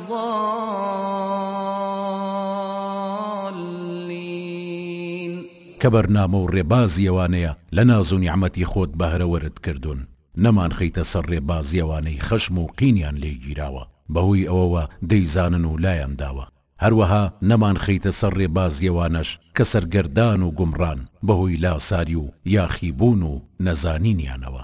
الضالین. کە بەرنامە و ڕێبازی ئەوانەیە لە ناز و نیعمەتی خۆت بەهرەوەرت کردوون، نەمانخەیتە سەر ڕێبازی ئەوانەی خەشم و قینیان لێ گیراوە بەهۆی ئەوەوە دەیزانن و لایان داوە، هەروەها نەمانخەیتە سەر ڕێبازی ئەوانەش کە سەرگەردان و گومڕان بەهۆی لاساری و یاخیبوون و نەزانینیانەوە.